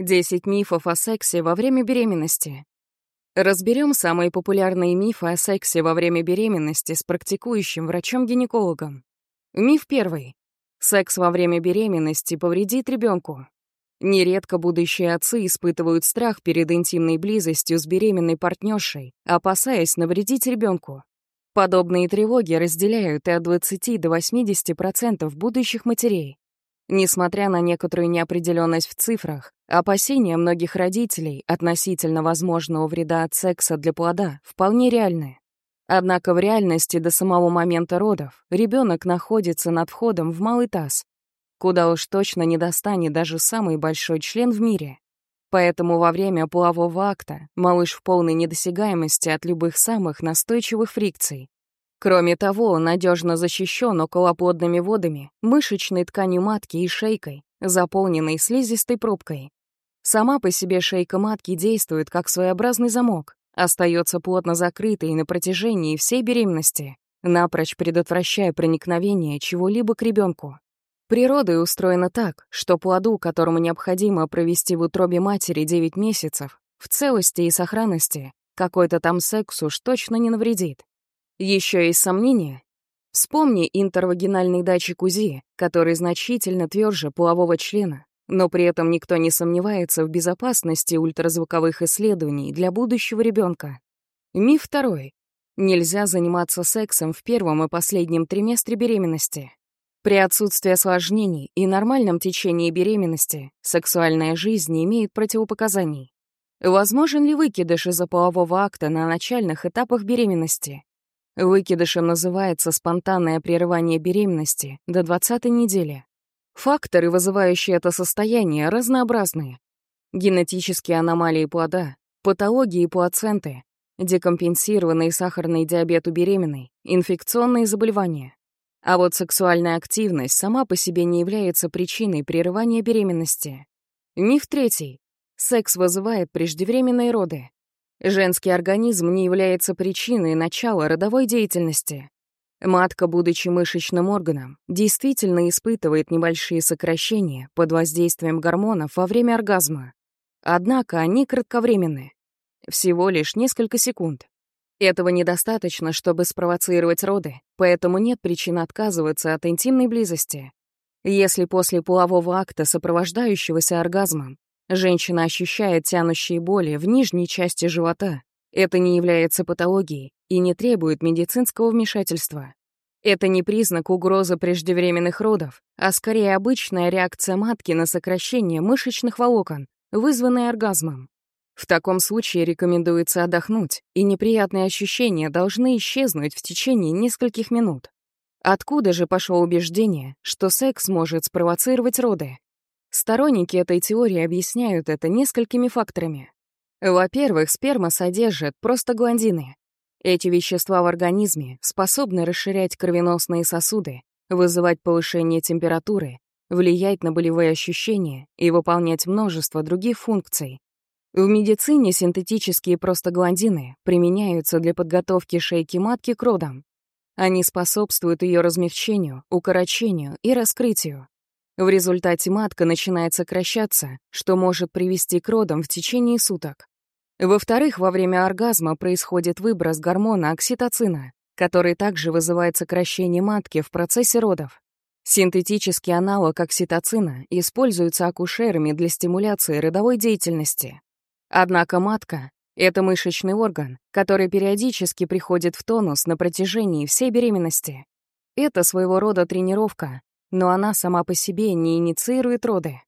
10 мифов о сексе во время беременности. Разберем самые популярные мифы о сексе во время беременности с практикующим врачом-гинекологом. Миф первый. Секс во время беременности повредит ребенку. Нередко будущие отцы испытывают страх перед интимной близостью с беременной партнершей, опасаясь навредить ребенку. Подобные тревоги разделяют и от 20 до 80% будущих матерей. Несмотря на некоторую неопределенность в цифрах, опасения многих родителей относительно возможного вреда от секса для плода вполне реальны. Однако в реальности до самого момента родов ребенок находится над входом в малый таз, куда уж точно не достанет даже самый большой член в мире. Поэтому во время полового акта малыш в полной недосягаемости от любых самых настойчивых фрикций. Кроме того, он надежно защищен околоплодными водами, мышечной тканью матки и шейкой, заполненной слизистой пробкой. Сама по себе шейка матки действует как своеобразный замок, остается плотно закрытой на протяжении всей беременности, напрочь предотвращая проникновение чего-либо к ребенку. Природа устроена так, что плоду, которому необходимо провести в утробе матери 9 месяцев, в целости и сохранности, какой-то там секс уж точно не навредит. Еще есть сомнения? Вспомни интервагинальный датчик УЗИ, который значительно тверже полового члена, но при этом никто не сомневается в безопасности ультразвуковых исследований для будущего ребенка. Миф второй. Нельзя заниматься сексом в первом и последнем триместре беременности. При отсутствии осложнений и нормальном течении беременности сексуальная жизнь не имеет противопоказаний. Возможен ли выкидыш из-за полового акта на начальных этапах беременности? Выкидышем называется спонтанное прерывание беременности до 20-й недели. Факторы, вызывающие это состояние, разнообразные. Генетические аномалии плода, патологии плаценты, декомпенсированный сахарный диабет у беременной, инфекционные заболевания. А вот сексуальная активность сама по себе не является причиной прерывания беременности. Миф третий. Секс вызывает преждевременные роды. Женский организм не является причиной начала родовой деятельности. Матка, будучи мышечным органом, действительно испытывает небольшие сокращения под воздействием гормонов во время оргазма. Однако они кратковременны. Всего лишь несколько секунд. Этого недостаточно, чтобы спровоцировать роды, поэтому нет причин отказываться от интимной близости. Если после полового акта, сопровождающегося оргазмом, женщина ощущает тянущие боли в нижней части живота, это не является патологией и не требует медицинского вмешательства. Это не признак угрозы преждевременных родов, а скорее обычная реакция матки на сокращение мышечных волокон, вызванная оргазмом. В таком случае рекомендуется отдохнуть, и неприятные ощущения должны исчезнуть в течение нескольких минут. Откуда же пошло убеждение, что секс может спровоцировать роды? Сторонники этой теории объясняют это несколькими факторами. Во-первых, сперма содержит простагландины. Эти вещества в организме способны расширять кровеносные сосуды, вызывать повышение температуры, влиять на болевые ощущения и выполнять множество других функций, в медицине синтетические простагландины применяются для подготовки шейки матки к родам. Они способствуют ее размягчению, укорочению и раскрытию. В результате матка начинает сокращаться, что может привести к родам в течение суток. Во-вторых, во время оргазма происходит выброс гормона окситоцина, который также вызывает сокращение матки в процессе родов. Синтетический аналог окситоцина используется акушерами для стимуляции родовой деятельности. Однако матка — это мышечный орган, который периодически приходит в тонус на протяжении всей беременности. Это своего рода тренировка, но она сама по себе не инициирует роды.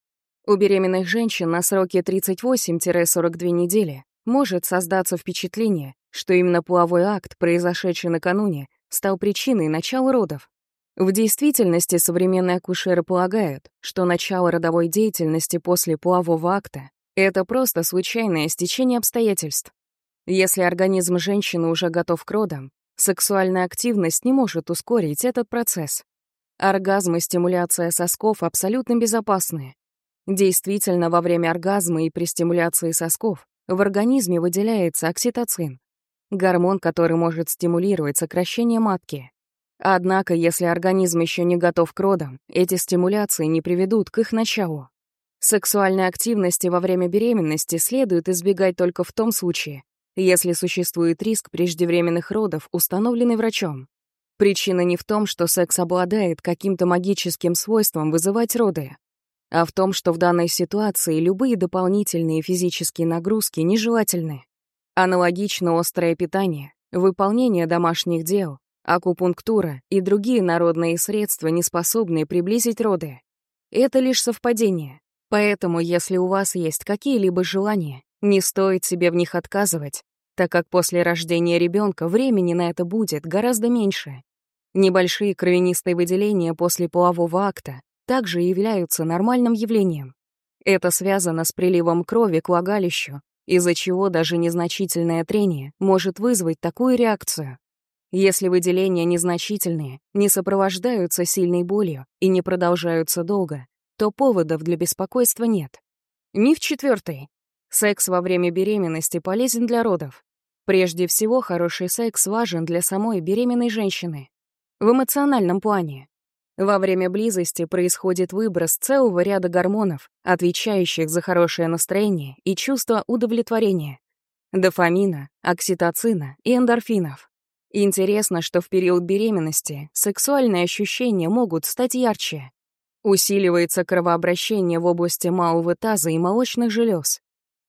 У беременных женщин на сроке 38-42 недели может создаться впечатление, что именно половой акт, произошедший накануне, стал причиной начала родов. В действительности современные акушеры полагают, что начало родовой деятельности после полового акта это просто случайное стечение обстоятельств. Если организм женщины уже готов к родам, сексуальная активность не может ускорить этот процесс. Оргазм и стимуляция сосков абсолютно безопасны. Действительно, во время оргазма и при стимуляции сосков в организме выделяется окситоцин, гормон, который может стимулировать сокращение матки. Однако, если организм еще не готов к родам, эти стимуляции не приведут к их началу. Сексуальной активности во время беременности следует избегать только в том случае, если существует риск преждевременных родов, установленный врачом. Причина не в том, что секс обладает каким-то магическим свойством вызывать роды, а в том, что в данной ситуации любые дополнительные физические нагрузки нежелательны. Аналогично острое питание, выполнение домашних дел, акупунктура и другие народные средства не способны приблизить роды. Это лишь совпадение. Поэтому, если у вас есть какие-либо желания, не стоит себе в них отказывать, так как после рождения ребенка времени на это будет гораздо меньше. Небольшие кровянистые выделения после полового акта также являются нормальным явлением. Это связано с приливом крови к влагалищу, из-за чего даже незначительное трение может вызвать такую реакцию. Если выделения незначительные, не сопровождаются сильной болью и не продолжаются долго, то поводов для беспокойства нет. Миф четвертый. Секс во время беременности полезен для родов. Прежде всего, хороший секс важен для самой беременной женщины. В эмоциональном плане. Во время близости происходит выброс целого ряда гормонов, отвечающих за хорошее настроение и чувство удовлетворения. Дофамина, окситоцина и эндорфинов. Интересно, что в период беременности сексуальные ощущения могут стать ярче. Усиливается кровообращение в области малого таза и молочных желез.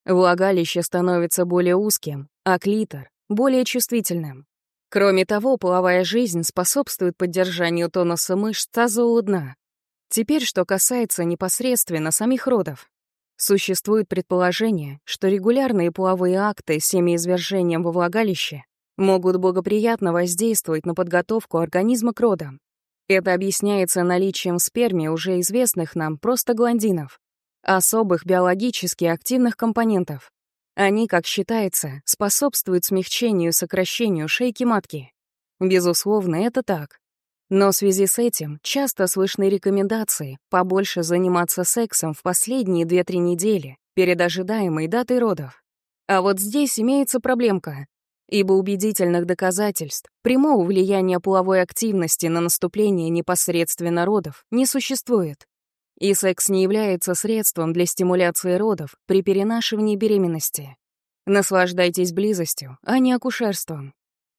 Влагалище становится более узким, а клитор — более чувствительным. Кроме того, половая жизнь способствует поддержанию тонуса мышц тазового дна. Теперь, что касается непосредственно самих родов. Существует предположение, что регулярные половые акты с семяизвержением во влагалище могут благоприятно воздействовать на подготовку организма к родам. Это объясняется наличием в сперме уже известных нам простагландинов, особых биологически активных компонентов. Они, как считается, способствуют смягчению и сокращению шейки матки. Безусловно, это так. Но в связи с этим часто слышны рекомендации побольше заниматься сексом в последние 2-3 недели перед ожидаемой датой родов. А вот здесь имеется проблемка ибо убедительных доказательств прямого влияния половой активности на наступление непосредственно родов не существует. И секс не является средством для стимуляции родов при перенашивании беременности. Наслаждайтесь близостью, а не акушерством.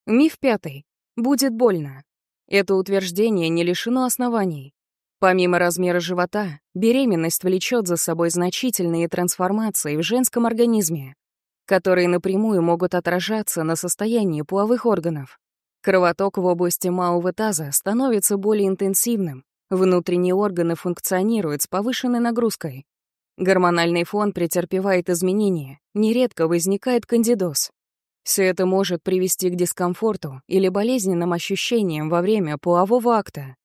Миф пятый. Будет больно. Это утверждение не лишено оснований. Помимо размера живота, беременность влечет за собой значительные трансформации в женском организме, которые напрямую могут отражаться на состоянии половых органов. Кровоток в области малого таза становится более интенсивным, внутренние органы функционируют с повышенной нагрузкой. Гормональный фон претерпевает изменения, нередко возникает кандидоз. Все это может привести к дискомфорту или болезненным ощущениям во время полового акта.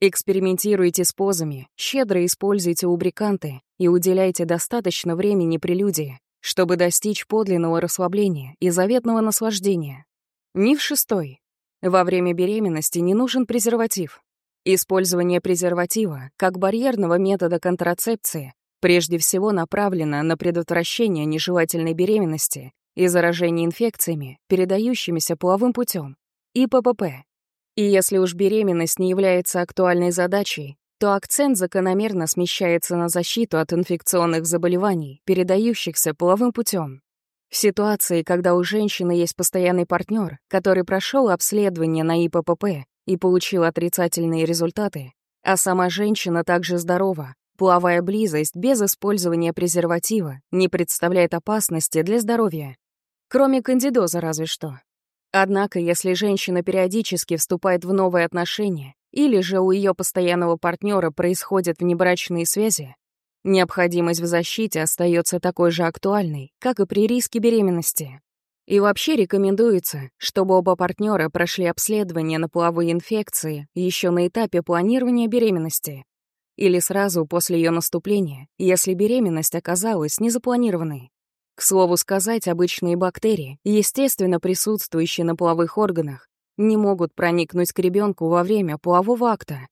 Экспериментируйте с позами, щедро используйте лубриканты и уделяйте достаточно времени прелюдии чтобы достичь подлинного расслабления и заветного наслаждения. Миф шестой. Во время беременности не нужен презерватив. Использование презерватива как барьерного метода контрацепции прежде всего направлено на предотвращение нежелательной беременности и заражения инфекциями, передающимися половым путем, и ППП. И если уж беременность не является актуальной задачей, то акцент закономерно смещается на защиту от инфекционных заболеваний, передающихся половым путем. В ситуации, когда у женщины есть постоянный партнер, который прошел обследование на ИППП и получил отрицательные результаты, а сама женщина также здорова, половая близость без использования презерватива не представляет опасности для здоровья. Кроме кандидоза разве что. Однако, если женщина периодически вступает в новые отношения или же у ее постоянного партнера происходят внебрачные связи, необходимость в защите остается такой же актуальной, как и при риске беременности. И вообще рекомендуется, чтобы оба партнера прошли обследование на половые инфекции еще на этапе планирования беременности или сразу после ее наступления, если беременность оказалась незапланированной. К слову сказать, обычные бактерии, естественно присутствующие на половых органах, не могут проникнуть к ребенку во время полового акта,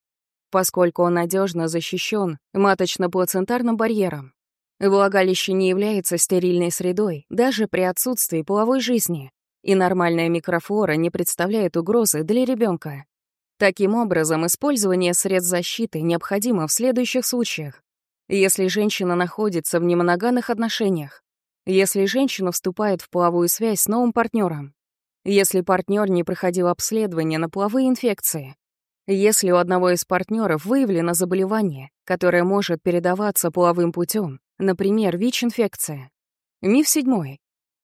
поскольку он надежно защищен маточно-плацентарным барьером. Влагалище не является стерильной средой даже при отсутствии половой жизни, и нормальная микрофлора не представляет угрозы для ребенка. Таким образом, использование средств защиты необходимо в следующих случаях. Если женщина находится в немоноганных отношениях, если женщина вступает в половую связь с новым партнером, если партнер не проходил обследование на половые инфекции, если у одного из партнеров выявлено заболевание, которое может передаваться половым путем, например, ВИЧ-инфекция. Миф седьмой.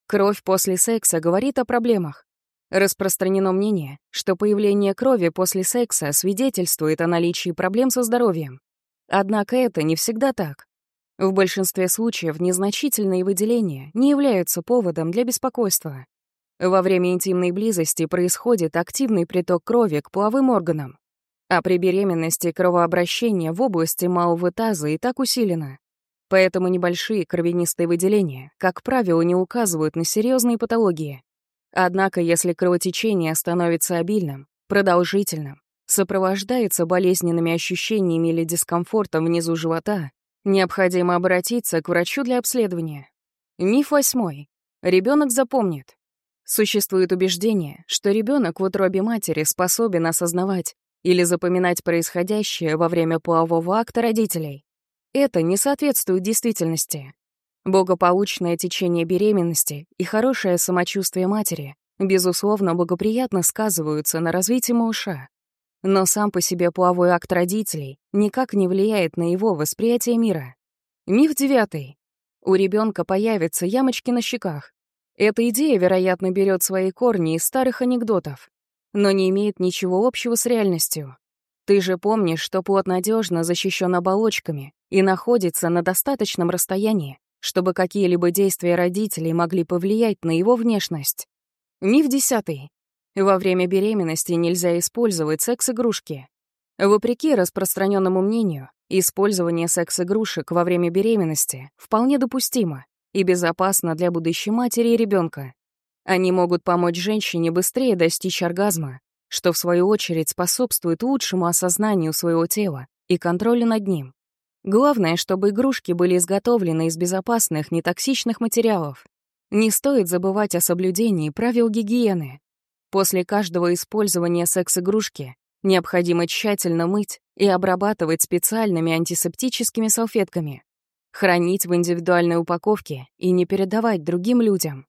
Кровь после секса говорит о проблемах. Распространено мнение, что появление крови после секса свидетельствует о наличии проблем со здоровьем. Однако это не всегда так. В большинстве случаев незначительные выделения не являются поводом для беспокойства. Во время интимной близости происходит активный приток крови к половым органам. А при беременности кровообращение в области малого таза и так усилено. Поэтому небольшие кровянистые выделения, как правило, не указывают на серьезные патологии. Однако, если кровотечение становится обильным, продолжительным, сопровождается болезненными ощущениями или дискомфортом внизу живота, необходимо обратиться к врачу для обследования. Миф восьмой. Ребенок запомнит. Существует убеждение, что ребенок в утробе матери способен осознавать или запоминать происходящее во время полового акта родителей. Это не соответствует действительности. Благополучное течение беременности и хорошее самочувствие матери, безусловно, благоприятно сказываются на развитии малыша. Но сам по себе половой акт родителей никак не влияет на его восприятие мира. Миф девятый. У ребенка появятся ямочки на щеках. Эта идея, вероятно, берет свои корни из старых анекдотов, но не имеет ничего общего с реальностью. Ты же помнишь, что плод надежно защищен оболочками и находится на достаточном расстоянии, чтобы какие-либо действия родителей могли повлиять на его внешность. Миф десятый. Во время беременности нельзя использовать секс-игрушки. Вопреки распространенному мнению, использование секс-игрушек во время беременности вполне допустимо и безопасно для будущей матери и ребенка. Они могут помочь женщине быстрее достичь оргазма, что в свою очередь способствует лучшему осознанию своего тела и контролю над ним. Главное, чтобы игрушки были изготовлены из безопасных, нетоксичных материалов. Не стоит забывать о соблюдении правил гигиены. После каждого использования секс-игрушки необходимо тщательно мыть и обрабатывать специальными антисептическими салфетками, хранить в индивидуальной упаковке и не передавать другим людям.